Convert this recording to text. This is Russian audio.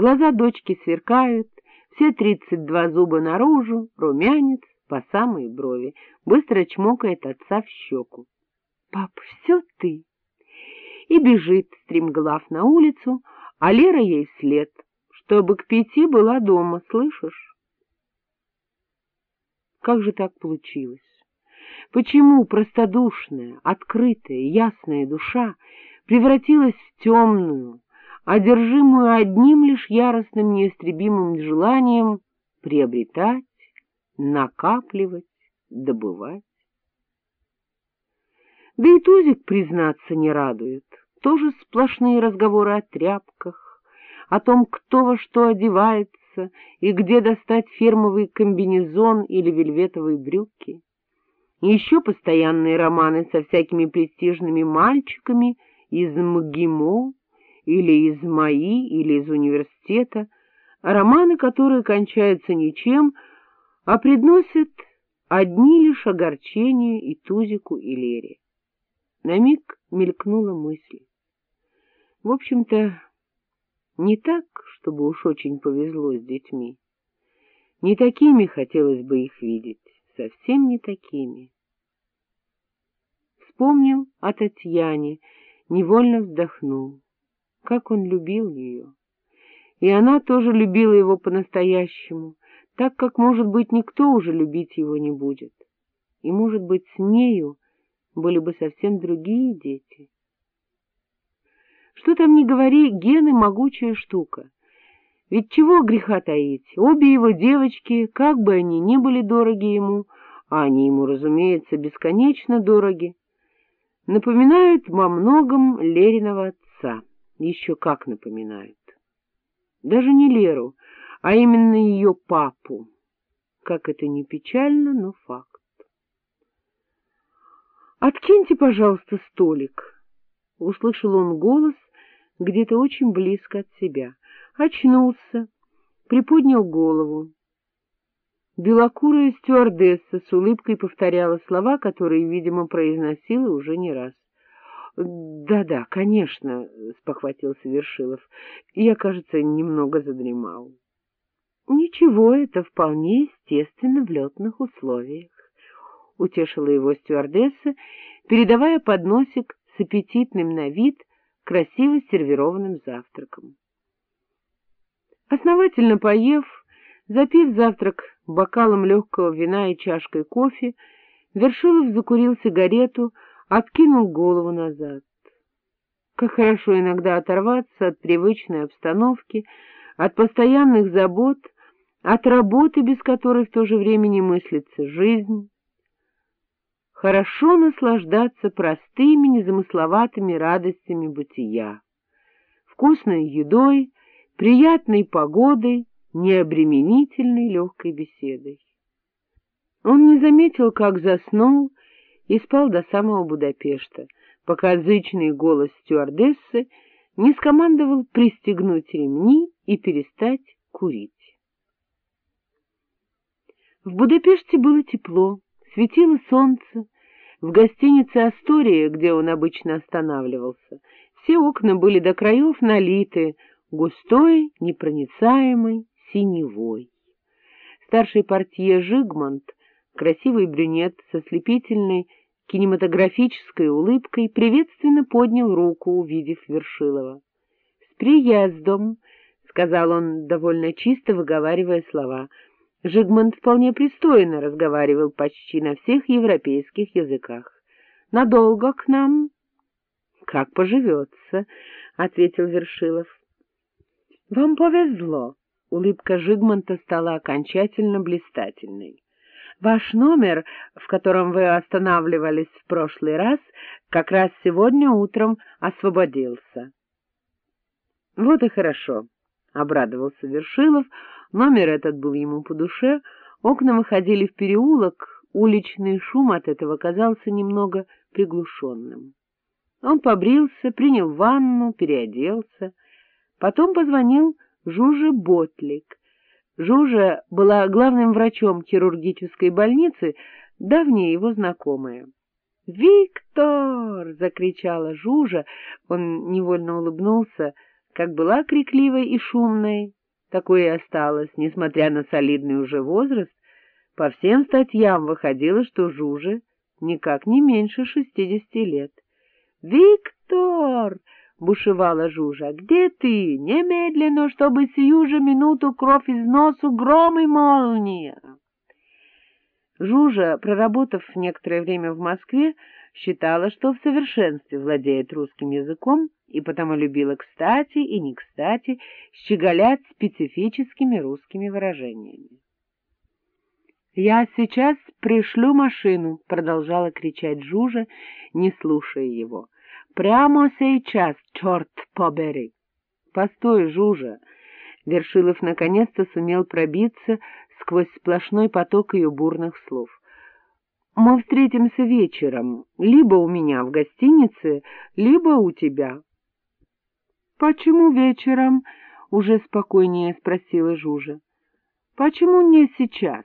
Глаза дочки сверкают, все тридцать два зуба наружу, румянец по самые брови, быстро чмокает отца в щеку. — Пап, все ты! И бежит, стремглав на улицу, а Лера ей след, чтобы к пяти была дома, слышишь? Как же так получилось? Почему простодушная, открытая, ясная душа превратилась в темную, одержимую одним лишь яростным неистребимым желанием приобретать, накапливать, добывать. Да и Тузик, признаться, не радует. Тоже сплошные разговоры о тряпках, о том, кто во что одевается и где достать фермовый комбинезон или вельветовые брюки. Еще постоянные романы со всякими престижными мальчиками из МГИМО или из МАИ, или из университета, романы, которые кончаются ничем, а приносят одни лишь огорчения и Тузику, и Лере. На миг мелькнула мысль. В общем-то, не так, чтобы уж очень повезло с детьми. Не такими хотелось бы их видеть, совсем не такими. Вспомнил о Татьяне, невольно вздохнул как он любил ее. И она тоже любила его по-настоящему, так как, может быть, никто уже любить его не будет. И, может быть, с нею были бы совсем другие дети. Что там не говори, гены — могучая штука. Ведь чего греха таить, обе его девочки, как бы они ни были дороги ему, а они ему, разумеется, бесконечно дороги, напоминают во многом Лериного отца еще как напоминают. Даже не Леру, а именно ее папу. Как это не печально, но факт. «Откиньте, пожалуйста, столик», — услышал он голос где-то очень близко от себя. Очнулся, приподнял голову. Белокурая стюардесса с улыбкой повторяла слова, которые, видимо, произносила уже не раз. Да-да, конечно, — спохватился Вершилов. Я, кажется, немного задремал. Ничего, это вполне естественно в летных условиях, — утешила его стюардесса, передавая подносик с аппетитным на вид красиво сервированным завтраком. Основательно поев, запив завтрак бокалом легкого вина и чашкой кофе, Вершилов закурил сигарету, откинул голову назад. Как хорошо иногда оторваться от привычной обстановки, от постоянных забот, от работы, без которой в то же время не мыслится жизнь. Хорошо наслаждаться простыми, незамысловатыми радостями бытия, вкусной едой, приятной погодой, необременительной легкой беседой. Он не заметил, как заснул, и спал до самого Будапешта, пока зычный голос стюардессы не скомандовал пристегнуть ремни и перестать курить. В Будапеште было тепло, светило солнце, в гостинице «Астория», где он обычно останавливался, все окна были до краев налиты густой, непроницаемой синевой. Старший портье Жигмонт, красивый брюнет со слепительной кинематографической улыбкой приветственно поднял руку, увидев Вершилова. — С приездом! — сказал он, довольно чисто выговаривая слова. Жигмунд вполне пристойно разговаривал почти на всех европейских языках. — Надолго к нам? — Как поживется, — ответил Вершилов. — Вам повезло. Улыбка Жигмонта стала окончательно блистательной. Ваш номер, в котором вы останавливались в прошлый раз, как раз сегодня утром освободился. — Вот и хорошо, — обрадовался Вершилов. Номер этот был ему по душе. Окна выходили в переулок, уличный шум от этого казался немного приглушенным. Он побрился, принял ванну, переоделся. Потом позвонил Жуже Ботлик, Жужа была главным врачом хирургической больницы, давняя его знакомая. «Виктор!» — закричала Жужа. Он невольно улыбнулся, Как была крикливой и шумной, такой и осталась, несмотря на солидный уже возраст, по всем статьям выходило, что Жуже никак не меньше шестидесяти лет. «Виктор!» — бушевала Жужа. «Где ты? Немедленно, чтобы сию же минуту кровь из носу, гром и молния!» Жужа, проработав некоторое время в Москве, считала, что в совершенстве владеет русским языком и потому любила кстати и не кстати щеголять специфическими русскими выражениями. «Я сейчас пришлю машину», — продолжала кричать Жужа, не слушая его. «Прямо сейчас, черт побери!» «Постой, Жужа!» Вершилов наконец-то сумел пробиться сквозь сплошной поток ее бурных слов. «Мы встретимся вечером, либо у меня в гостинице, либо у тебя». «Почему вечером?» — уже спокойнее спросила Жужа. «Почему не сейчас?»